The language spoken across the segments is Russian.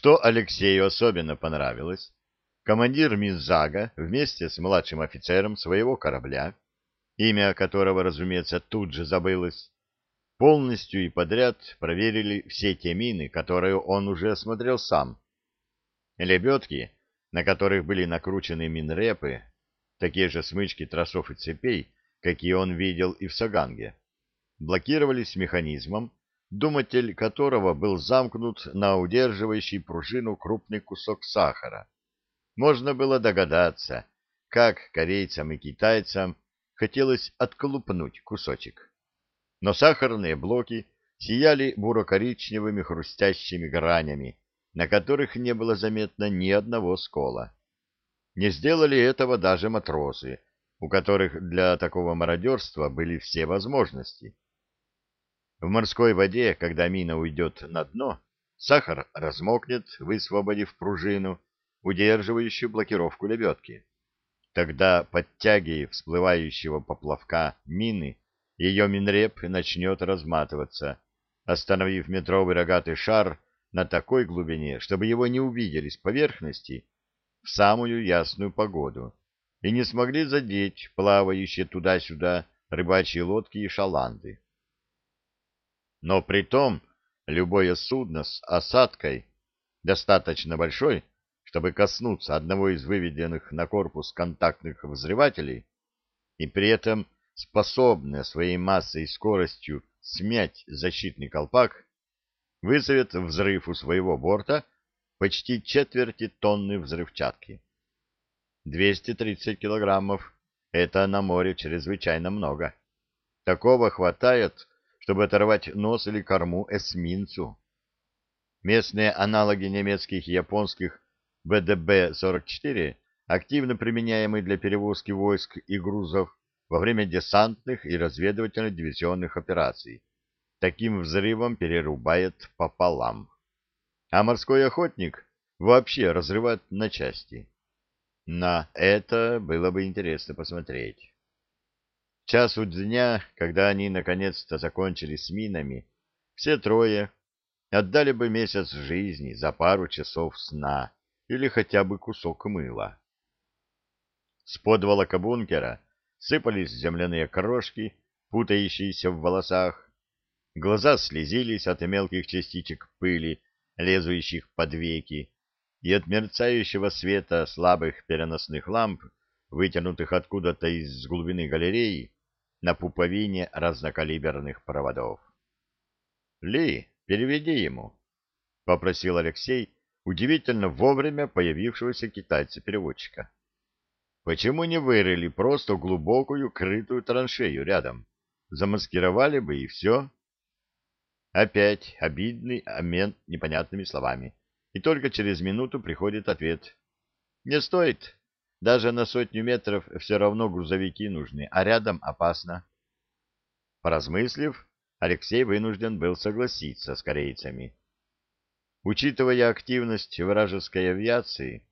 Что Алексею особенно понравилось, командир Мизага вместе с младшим офицером своего корабля, имя которого, разумеется, тут же забылось, полностью и подряд проверили все те мины, которые он уже осмотрел сам. Лебедки, на которых были накручены минрепы, такие же смычки тросов и цепей, какие он видел и в Саганге, блокировались механизмом, думатель которого был замкнут на удерживающий пружину крупный кусок сахара. Можно было догадаться, как корейцам и китайцам хотелось отколупнуть кусочек. Но сахарные блоки сияли буро-коричневыми хрустящими гранями, на которых не было заметно ни одного скола. Не сделали этого даже матросы, у которых для такого мародерства были все возможности. В морской воде, когда мина уйдет на дно, сахар размокнет, высвободив пружину, удерживающую блокировку лебедки. Тогда под тягой всплывающего поплавка мины ее минреп начнет разматываться, остановив метровый рогатый шар на такой глубине, чтобы его не увидели с поверхности в самую ясную погоду и не смогли задеть плавающие туда-сюда рыбачьи лодки и шаланды. Но при том любое судно с осадкой, достаточно большой, чтобы коснуться одного из выведенных на корпус контактных взрывателей, и при этом способное своей массой и скоростью смять защитный колпак, вызовет взрыв у своего борта почти четверти тонны взрывчатки. 230 килограммов — это на море чрезвычайно много. Такого хватает чтобы оторвать нос или корму эсминцу. Местные аналоги немецких и японских БДБ-44, активно применяемые для перевозки войск и грузов во время десантных и разведывательно-диверсионных операций, таким взрывом перерубает пополам. А морской охотник вообще разрывает на части. На это было бы интересно посмотреть часу дня, когда они наконец-то закончили с минами, все трое отдали бы месяц жизни за пару часов сна или хотя бы кусок мыла. С подволока бункера сыпались земляные крошки, путающиеся в волосах. Глаза слезились от мелких частичек пыли, лезущих под веки, и от мерцающего света слабых переносных ламп, вытянутых откуда-то из глубины галереи, на пуповине разнокалиберных проводов. — Ли, переведи ему, — попросил Алексей удивительно вовремя появившегося китайца-переводчика. — Почему не вырыли просто глубокую крытую траншею рядом? Замаскировали бы и все. Опять обидный обмен непонятными словами. И только через минуту приходит ответ. — Не стоит. Даже на сотню метров все равно грузовики нужны, а рядом опасно. Поразмыслив, Алексей вынужден был согласиться с корейцами. Учитывая активность вражеской авиации,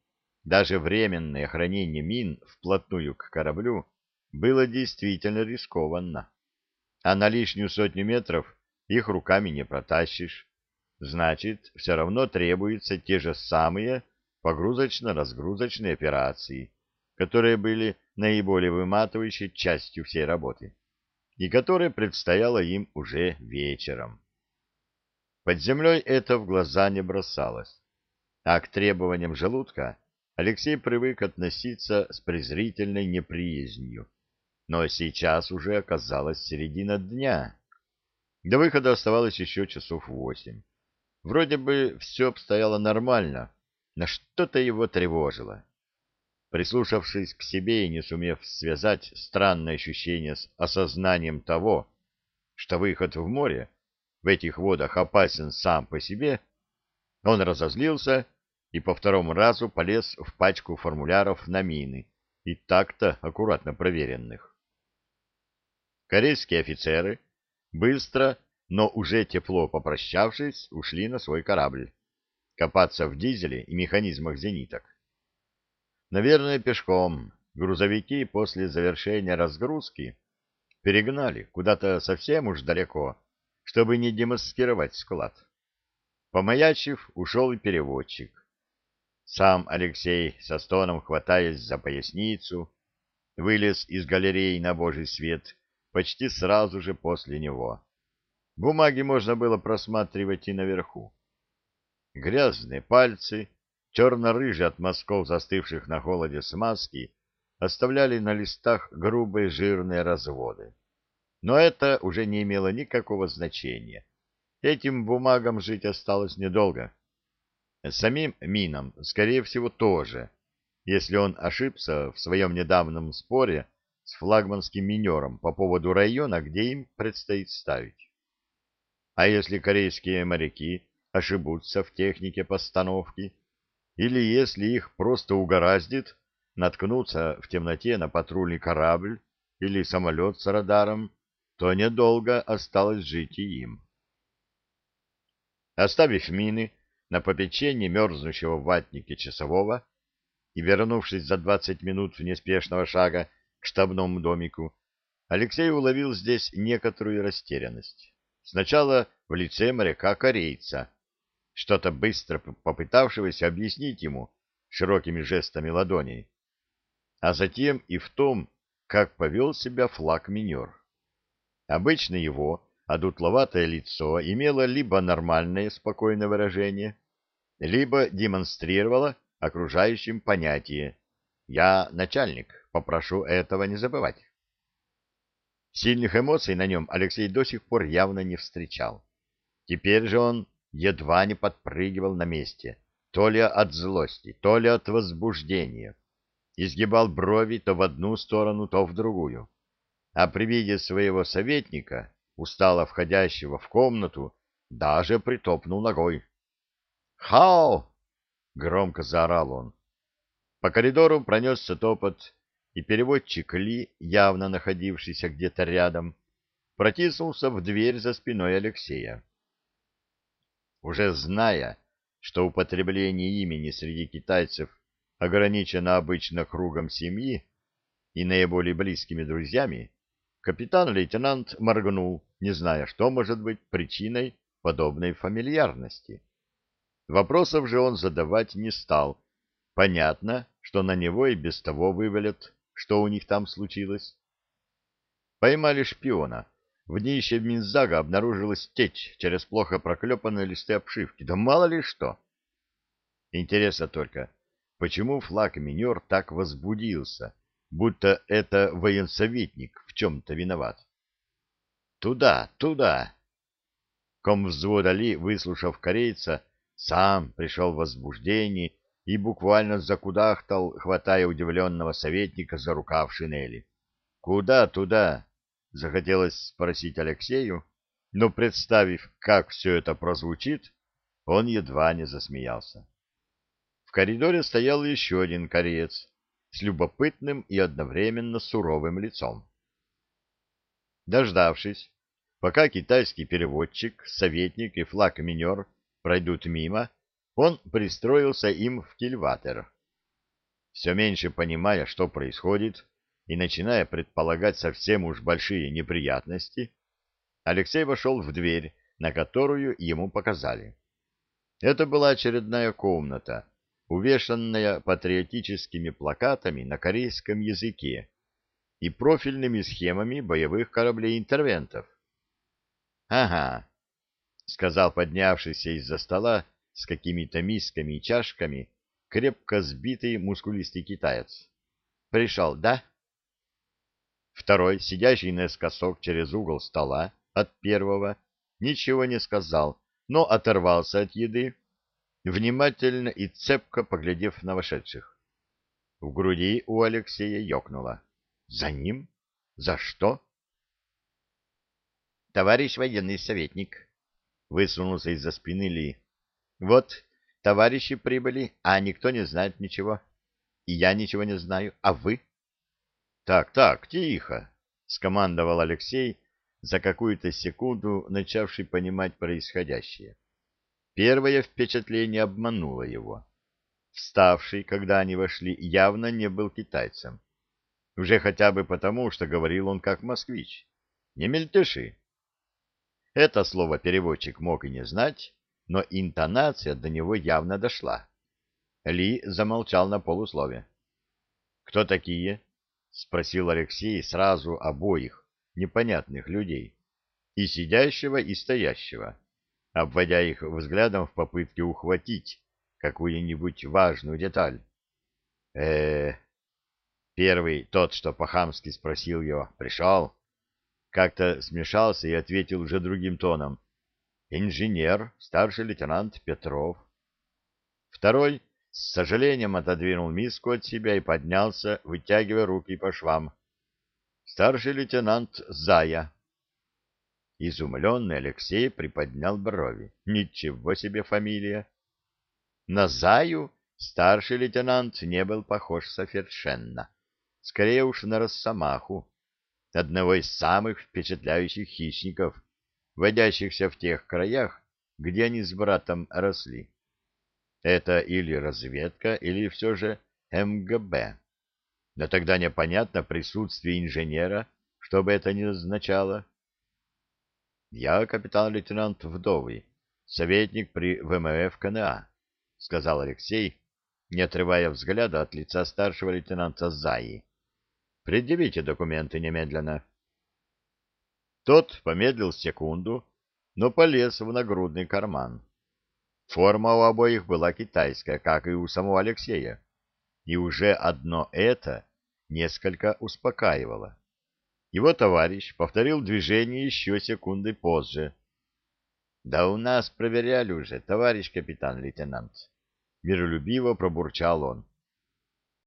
даже временное хранение мин вплотную к кораблю было действительно рискованно. А на лишнюю сотню метров их руками не протащишь. Значит, все равно требуются те же самые погрузочно-разгрузочные операции, которые были наиболее выматывающей частью всей работы, и которые предстояло им уже вечером. Под землей это в глаза не бросалось, а к требованиям желудка Алексей привык относиться с презрительной неприязнью, но сейчас уже оказалась середина дня. До выхода оставалось еще часов восемь. Вроде бы все обстояло нормально, но что-то его тревожило. Прислушавшись к себе и не сумев связать странное ощущение с осознанием того, что выход в море в этих водах опасен сам по себе, он разозлился и по второму разу полез в пачку формуляров на мины, и так-то аккуратно проверенных. Корейские офицеры, быстро, но уже тепло попрощавшись, ушли на свой корабль, копаться в дизеле и механизмах зениток. Наверное, пешком. Грузовики после завершения разгрузки перегнали куда-то совсем уж далеко, чтобы не демаскировать склад. Помаячив, ушел и переводчик. Сам Алексей, со стоном хватаясь за поясницу, вылез из галереи на божий свет почти сразу же после него. Бумаги можно было просматривать и наверху. Грязные пальцы, черно-рыжие от мазков застывших на холоде смазки, оставляли на листах грубые жирные разводы. Но это уже не имело никакого значения. Этим бумагам жить осталось недолго. Самим Минам, скорее всего, тоже, если он ошибся в своем недавнем споре с флагманским минером по поводу района, где им предстоит ставить. А если корейские моряки ошибутся в технике постановки, или если их просто угораздит наткнуться в темноте на патрульный корабль или самолет с радаром, то недолго осталось жить и им. Оставив мины на попечении мерзнущего в ватнике часового и вернувшись за двадцать минут неспешного шага к штабному домику, Алексей уловил здесь некоторую растерянность. Сначала в лице моряка-корейца, что-то быстро попытавшегося объяснить ему широкими жестами ладоней, а затем и в том, как повел себя флаг-минер. Обычно его одутловатое лицо имело либо нормальное спокойное выражение, либо демонстрировало окружающим понятие «я начальник, попрошу этого не забывать». Сильных эмоций на нем Алексей до сих пор явно не встречал. Теперь же он едва не подпрыгивал на месте, то ли от злости, то ли от возбуждения. Изгибал брови то в одну сторону, то в другую. А при виде своего советника устало входящего в комнату, даже притопнул ногой. «Хао!» — громко заорал он. По коридору пронесся топот, и переводчик Ли, явно находившийся где-то рядом, протиснулся в дверь за спиной Алексея. Уже зная, что употребление имени среди китайцев ограничено обычно кругом семьи и наиболее близкими друзьями, Капитан-лейтенант моргнул, не зная, что может быть причиной подобной фамильярности. Вопросов же он задавать не стал. Понятно, что на него и без того вывалят, что у них там случилось. Поймали шпиона. В днище Минзага обнаружилась течь через плохо проклепанные листы обшивки. Да мало ли что. Интересно только, почему флаг минер так возбудился, будто это военсоветник в чем-то виноват. «Туда, туда!» Комвзвода Ли, выслушав корейца, сам пришел в возбуждение и буквально закудахтал, хватая удивленного советника за рукав шинели. «Куда туда?» — захотелось спросить Алексею, но, представив, как все это прозвучит, он едва не засмеялся. В коридоре стоял еще один кореец, с любопытным и одновременно суровым лицом. Дождавшись, пока китайский переводчик, советник и флаг-минер пройдут мимо, он пристроился им в кильватер. Все меньше понимая, что происходит, и начиная предполагать совсем уж большие неприятности, Алексей вошел в дверь, на которую ему показали. Это была очередная комната, увешанная патриотическими плакатами на корейском языке и профильными схемами боевых кораблей-интервентов. «Ага», — сказал поднявшийся из-за стола с какими-то мисками и чашками крепко сбитый мускулистый китаец. «Пришел, да?» Второй, сидящий наискосок через угол стола от первого, ничего не сказал, но оторвался от еды внимательно и цепко поглядев на вошедших. В груди у Алексея ёкнуло. «За ним? За что?» «Товарищ военный советник», — высунулся из-за спины Ли. «Вот, товарищи прибыли, а никто не знает ничего. И я ничего не знаю. А вы?» «Так, так, тихо», — скомандовал Алексей, за какую-то секунду начавший понимать происходящее. Первое впечатление обмануло его. Вставший, когда они вошли, явно не был китайцем. Уже хотя бы потому, что говорил он как москвич. Не мельтеши. Это слово переводчик мог и не знать, но интонация до него явно дошла. Ли замолчал на полуслове. «Кто такие?» — спросил Алексей сразу обоих непонятных людей, и сидящего, и стоящего, обводя их взглядом в попытке ухватить какую-нибудь важную деталь. э Первый, тот, что по-хамски спросил его, пришел, как-то смешался и ответил уже другим тоном. Инженер, старший лейтенант Петров. Второй с сожалением отодвинул миску от себя и поднялся, вытягивая руки по швам. Старший лейтенант Зая. Изумленный Алексей приподнял брови. Ничего себе фамилия! На Заю старший лейтенант не был похож совершенно скорее уж на росомаху, одного из самых впечатляющих хищников, водящихся в тех краях, где они с братом росли. Это или разведка, или все же МГБ. Но тогда непонятно присутствие инженера, что бы это ни означало. «Я капитан-лейтенант Вдовый, советник при ВМФ КНА», — сказал Алексей, не отрывая взгляда от лица старшего лейтенанта Заи. Предъявите документы немедленно. Тот помедлил секунду, но полез в нагрудный карман. Форма у обоих была китайская, как и у самого Алексея, и уже одно это несколько успокаивало. Его товарищ повторил движение еще секунды позже. — Да у нас проверяли уже, товарищ капитан-лейтенант. Миролюбиво пробурчал он.